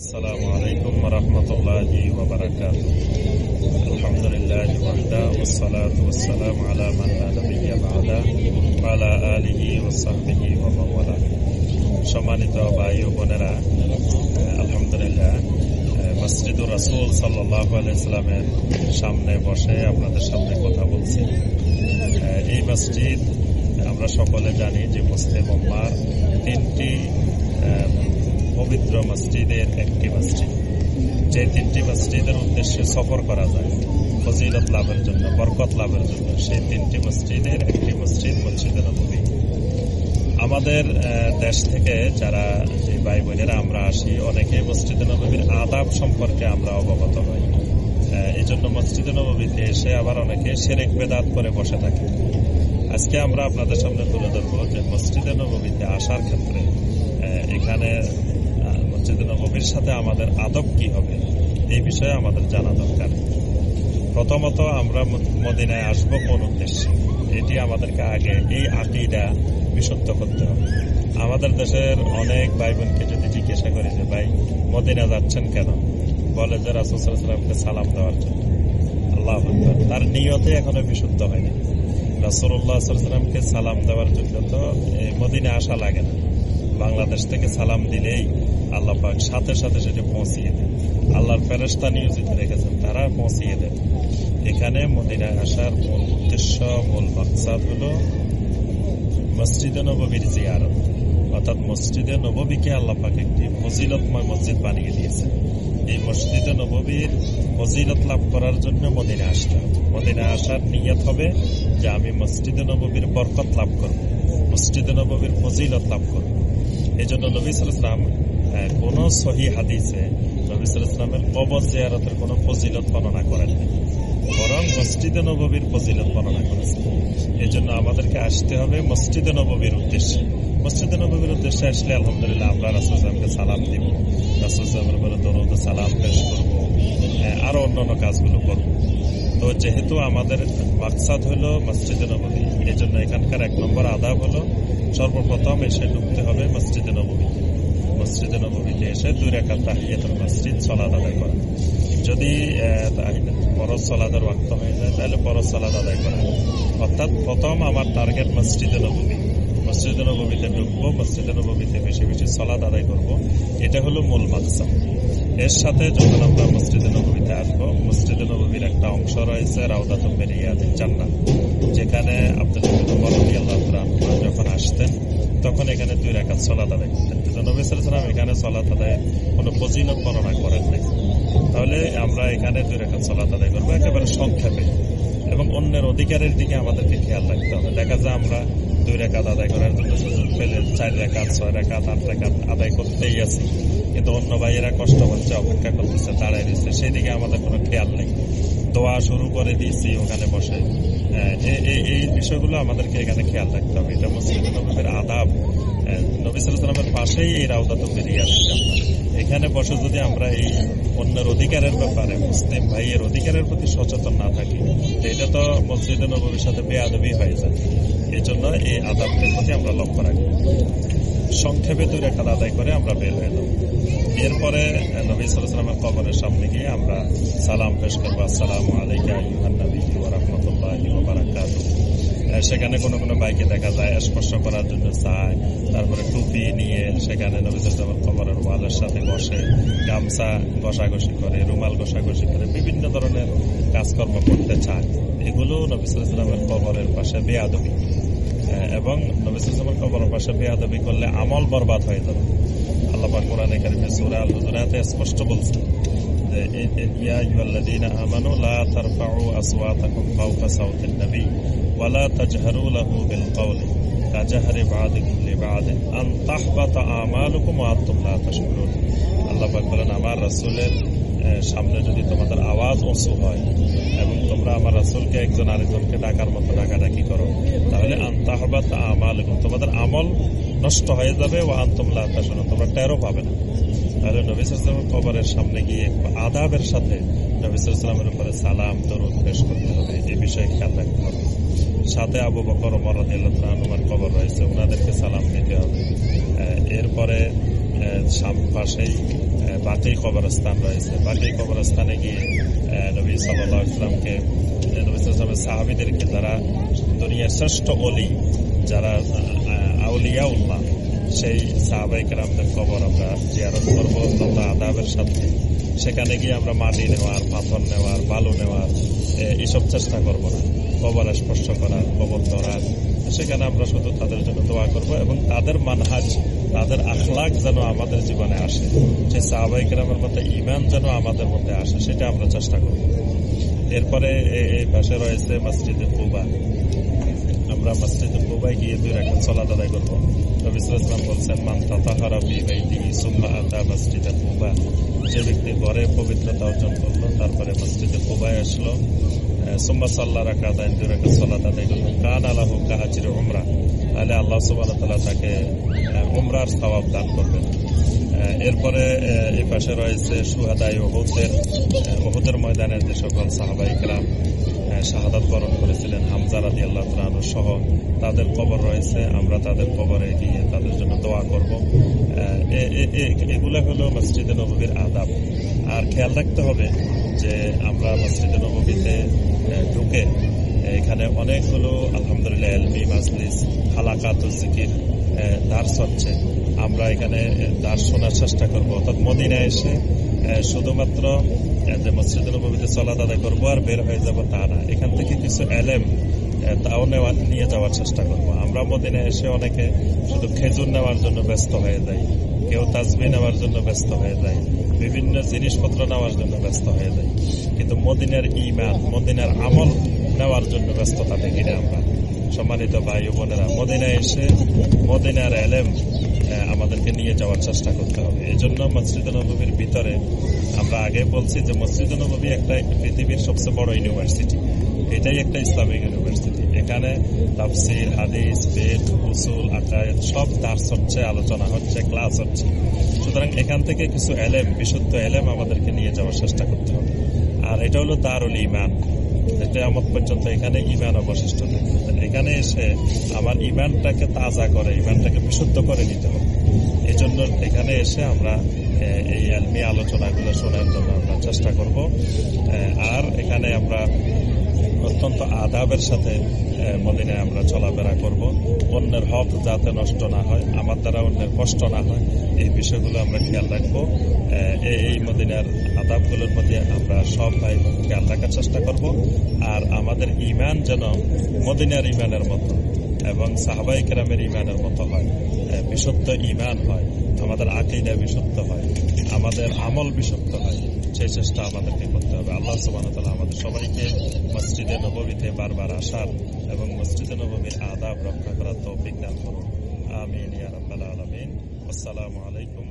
السلام عليكم ورحمة الله وبركاته الحمد لله وحده والصلاة والسلام على من لا نبي بعده وعلى آله وصحبه ومن والاه সম্মানিত ভাই ও বোনেরা আহ, আলহামদুলিল্লাহ আহ, মসজিদুর রাসূল সাল্লাল্লাহু আলাইহি সাল্লামের সামনে বসে আপনাদের সামনে কথা বলছি আহ, এই মসজিদ আমরা সকলে জানি যে মুসলিম উম্মার তিনটি আহ, পবিত্র মসজিদের একটি মসজিদ। যে তিনটি মসজিদের উদ্দেশ্যে সফর করা যায়, ফজিলত লাভের জন্য, বরকত লাভের জন্য, সেই তিনটি মসজিদের একটি মসজিদ মসজিদের নবী আমাদের দেশ থেকে যারা, যে ভাই বোনেরা আমরা আসি অনেকে মসজিদে নবীর আদাব সম্পর্কে আমরা অবগত হই। এই জন্য মসজিদে নবীতে এসে আবার অনেকে সেরেক বেদাত করে বসে থাকে। আজকে আমরা আপনাদের সামনে তুলে ধরবো যে মসজিদে নবীতে আসার ক্ষেত্রে এখানে মসজিদে নবীর সাথে আমাদের আদব কি হবে? এই বিষয়ে আমাদের জানা দরকার। প্রথমত আমরা মদিনায় আসব কোন উদ্দেশ্যে। এটি আমাদেরকে আগে এই আকিদা বিশুদ্ধ করতে হবে। আমাদের দেশের অনেক ভাই বোনকে যদি জিজ্ঞাসা করি যে, ভাই, মদিনা যাচ্ছেন কেন? বলে যে রাসুসাল্লামকে সালাম দেওয়ার জন্য। আল্লাহ তার নিয়তে এখনও বিশুদ্ধ হয়নি রাসুল্লাহ সাল্লামকে সালাম দেওয়ার জন্য তো মদিনা আসা লাগে না। বাংলাদেশ থেকে সালাম দিলেই আল্লাহ পাক সাথে সাথে সেটা পৌঁছিয়ে দেন। আল্লাহর ফেরস্তা নিয়োজিত রেখেছেন, তারা পৌঁছিয়ে দেন। এখানে মদিনায় আসার মূল উদ্দেশ্য, মূল মাকসাদ হলো মসজিদে নববীর জিয়ারত। অর্থাৎ মসজিদে নববীকে আল্লাহ পাক একটি ফজিলতময় মসজিদ বানিয়ে দিয়েছে এই মসজিদে নববীর ফজিলত লাভ করার জন্য মদিনে হবে। মদিনে আসার নিয়ত হবে যে আমি মসজিদে নববীর বরকত লাভ করব, মসজিদে নববীর ফজিলত লাভ করব। এই জন্য নবী সালাম কোন সহি হাদিসে নবী সালামের কবর জিয়ারতের কোন ফজিলত বর্ণনা করেননি বরং মসজিদে নবীর ফজিলত বর্ণনা করেছেন এই জন্য আমাদেরকে আসতে হবে মসজিদে নবীর উদ্দেশ্যে। মসজিদে নবীর উদ্দেশ্যে আসলে আলহামদুলিল্লাহ আমরা রাসুলকে সালাম দিব। রাসুলের উপরে দরুদ সালাম পেশ করব। আরও অন্যান্য কাজগুলো করব। তো যেহেতু আমাদের মাকসাদ হলো মসজিদে নববী এই জন্য এখানকার এক নম্বর আদাব হলো সর্বপ্রথম এসে ঢুকতে হবে মসজিদে নববী মসজিদে নববীতে এসে দুই রেখা তাহিয়াতুল মসজিদ সলাদ আদায় করা। যদি ফরজ সলাদের ওয়াক্ত হয়ে যায়, তাহলে ফরজ সলাদ আদায় করা। অর্থাৎ প্রথম আমার টার্গেট মসজিদে নববী মসজিদে নববীতে ঢুকবো, মসজিদে নববীতে বেশি বেশি সলাদ আদায় করব। এটা হলো মূল মাকসাদ। এর সাথে যখন আমরা মসজিদে নববীতে আসব, মসজিদে নববীর একটা অংশ রয়েছে রাউদাতুল মেরিয়াদ জান্নাত, যেখানে আব্দুল বরদি আল্লাহ যখন আসতেন, তখন এখানে দুই রাকাত সলাত আদায় করতেন। নবী সাল্লাম এখানে সলাত আদায় কোনো ফজিলত বর্ণনা করেন নাই। তাহলে আমরা এখানে দুই রাকাত সলাত আদায় করব, একেবারে সংক্ষেপে। এবং অন্যের অধিকারের দিকে আমাদেরকে খেয়াল রাখতে হবে। দেখা যায় আমরা দুই রেখাত আদায় করার জন্য সুযোগ পেলে চার রেখাত, ছয় রেখাত, আট রেখাত আদায় করতেই আছি। কিন্তু অন্য ভাইয়েরা কষ্ট হচ্ছে অপেক্ষা করতেছে, দাঁড়ায় দিচ্ছে সেই দিকে আমাদের কোনো খেয়াল নেই। দোয়া শুরু করে দিয়েছি ওখানে বসে। এই বিষয়গুলো আমাদেরকে এখানে খেয়াল রাখতে হবে। এটা মুসলিম নবীর আদাব। নবী সাল্লামের পাশেই এই রাউদাত বেরিয়ে আসছে। এখানে বসে যদি আমরা এই অন্যের অধিকারের ব্যাপারে, মুসলিম ভাইয়ের অধিকারের প্রতি সচেতন না থাকি এটা তো মসজিদে নবীর সাথে বেআবি হয়ে যায়। এই জন্য এই আদাবদের প্রতি আমরা লক্ষ্য রাখব সংক্ষেপে দুই রেখা আদায় করে আমরা বের হয়ে যাব এরপরে নবী সাল্লামের কবরের সামনে গিয়ে আমরা সালাম পেশ করব। আসসালামু সেখানে কোনো কোনো বাইকে দেখা যায়, স্পর্শ করার জন্য চায়। তারপরে টুপি নিয়ে সেখানে নবী সাল্লামের কবরের ওয়ালের সাথে বসে গামছা ঘষাঘষি করে, রুমাল ঘষাঘষি করে, বিভিন্ন ধরনের কাজকর্ম করতে চায়। এগুলো নবী সাল্লামের কবরের পাশে বেয়াদবি। এবং নবী সাল্লামের কবরের পাশে বেয়াদবি করলে আমল বরবাদ হয়ে যাবে। আল্লাহ পাক কোরআনে কারিমে সূরা আল হুজুরাতে স্পষ্ট বলছেন যে, এ- এ- ইয়া আইয়ুহাল্লাযীনা আমানু লা তারফাউ আসওয়াতাকুম ফাওকা সাওতিন নবী ওয়া লা তাজহারু লাহু বিল কওলি কাজাহরি বা'দিকুম লিবা'দিন আন তাহবাতা আমালুকুম ওয়া আনতুম লা তাশকুরুন আল্লাহ পাক বলেন, আমার রাসূলের সামনে যদি তোমাদের আওয়াজ উঁচু হয় এবং তোমরা আমার রাসূলকে একজন আরেকজনকে ডাকার মতো ডাকাডাকি করো, তাহলে আন্তাহবাত আমাল তোমাদের আমল নষ্ট হয়ে যাবে ও আন্তমলা আকাশনা তোমরা টেরো পাবে না। তাহলে নবী সালামের কবরের সামনে গিয়ে আদাবের সাথে নবী সালামের উপরে সালাম, দরুদ পেশ করতে হবে। এই বিষয়ে খেয়াল রাখতে হবে। সাথে আবু বকর ওমর রাদিয়াল্লাহু কবর রয়েছে ওনাদেরকে সালাম দিতে হবে। এরপরে পাশেই বাকি কবরস্থান রয়েছে। বাকি কবরস্থানে গিয়ে নবী সাল্লাহ ইসলামকে নবী সাল্লামের সাহাবিদেরকে যারা দুনিয়ার শ্রেষ্ঠ অলি যারা আউলিয়া উল্লাহ সেই সাহাবাই কেরামদের কবর আমরা জিয়ারত করব অত্যন্ত আদাবের সাথে। সেখানে গিয়ে আমরা মাটি নেওয়ার পাথর নেওয়ার বালু নেওয়ার এ, এসব চেষ্টা করব না। কবর স্পর্শ করার কবর ধরার সেখানে আমরা শুধু তাদের জন্য দোয়া করব এবং তাদের মানহাজ, তাদের আখলাক যেন আমাদের জীবনে আসে। সে সাহাবাই রামের মধ্যে ইমান যেন আমাদের মধ্যে আসে, সেটা আমরা চেষ্টা করব। এরপরে এই পাশে রয়েছে মসজিদে কুবা। আমরা মসজিদে কুবাই গিয়ে দুই রাখাত সলাত আদায় করব। রবিসাম বলছেন মান্তা তাহারা বি বাই দিবি সুম্মা আদা মসজিদে কুবা যে ব্যক্তি ঘরে পবিত্রতা অর্জন করল, তারপরে মসজিদে কুবাই আসলো সুম্মা সাল্লা রাখা আদায়, দুই রাখাত সলাত আদায় করল। কান আলাহ কাহাজির উমরা। তাহলে আল্লাহ সুবাহ তালা তাকে উমরার স্বভাব দান করবেন। এরপরে এ পাশে রয়েছে সুহাদাই ওহুদের ওহুদের ময়দানের যে সকল সাহাবাহিকরা শাহাদাত বরণ করেছিলেন হামজা রাদি আল্লাহ তালু সহ। তাদের কবর রয়েছে, আমরা তাদের কবরে গিয়ে তাদের জন্য দোয়া করব। এগুলো হলো মসজিদে নবীর আদাব। আর খেয়াল রাখতে হবে যে আমরা মসজিদে নবীতে ঢুকে এখানে অনেকগুলো আলহামদুলিল্লাহ এলমি, মাজলিস হালাকাত জিকির দার্স হচ্ছে। আমরা এখানে দার্স শোনার চেষ্টা করব। অর্থাৎ মদিনায় এসে শুধুমাত্র যে মসজিদ নবীতে চলা আদায় করব আর বের হয়ে যাব তা না। এখান থেকে কিছু এলেম তাও নেওয়া, নিয়ে যাওয়ার চেষ্টা করব। আমরা মদিনায় এসে অনেকে শুধু খেজুর নেওয়ার জন্য ব্যস্ত হয়ে যায় কেউ তাজবি নেওয়ার জন্য ব্যস্ত হয়ে যায় বিভিন্ন জিনিসপত্র নেওয়ার জন্য ব্যস্ত হয়ে যায় কিন্তু মদিনার ইমান মদিনার আমল নেওয়ার জন্য ব্যস্ততা দেখি না আমরা। সম্মানিত ভাই বোনেরা, মদিনায় এসে মদিনার এলেম আমাদেরকে নিয়ে যাওয়ার চেষ্টা করতে হবে। এই জন্য মসজিদ নবীর ভিতরে আমরা আগে বলছি যে মসজিদ নবী একটা পৃথিবীর সবচেয়ে বড় ইউনিভার্সিটি। এটাই একটা ইসলামিক ইউনিভার্সিটি। এখানে তাফসির, হাদিস, বেদ, উসুল, আকায়েদ সব দার্স হচ্ছে, আলোচনা হচ্ছে ক্লাস হচ্ছে। সুতরাং এখান থেকে কিছু এলেম, বিশুদ্ধ এলেম আমাদেরকে নিয়ে যাওয়ার চেষ্টা করতে হবে। আর এটা হলো দারুল ইমান আমার পর্যন্ত এখানে ইমান অবশিষ্ট থাকে এখানে এসে আমার ইমানটাকে তাজা করে ইমানটাকে বিশুদ্ধ করে নিতে হবে। এই জন্য এখানে এসে আমরা এই আলমি আলোচনাগুলো শোনার জন্য আমরা চেষ্টা করব। আর এখানে আমরা অত্যন্ত আদাবের সাথে মদিনায় আমরা চলাফেরা করব। অন্যের হক যাতে নষ্ট না হয়, আমার দ্বারা অন্যের কষ্ট না হয়, এই বিষয়গুলো আমরা খেয়াল রাখব। এই- মদিনার আদাবগুলোর প্রতি আমরা সব ভাই খেয়াল রাখার চেষ্টা করব। আর আমাদের ইমান যেন মদিনার ইমানের মতো এবং সাহাবাই কেরামের ইমানের মতো হয় বিশুদ্ধ ইমান হয়, আমাদের আকিদা বিশুদ্ধ হয়, আমাদের আমল বিশুদ্ধ হয়। সেই চেষ্টা আমাদেরকে করতে হবে। আল্লাহ সুবাহ আমাদের সবাইকে মসজিদে নবমীতে বারবার আসার এবং মসজিদে নবমীর আদাব রক্ষা করার তৌফিক দান করুন। আমিন আলামিন। আসসালামু আলাইকুম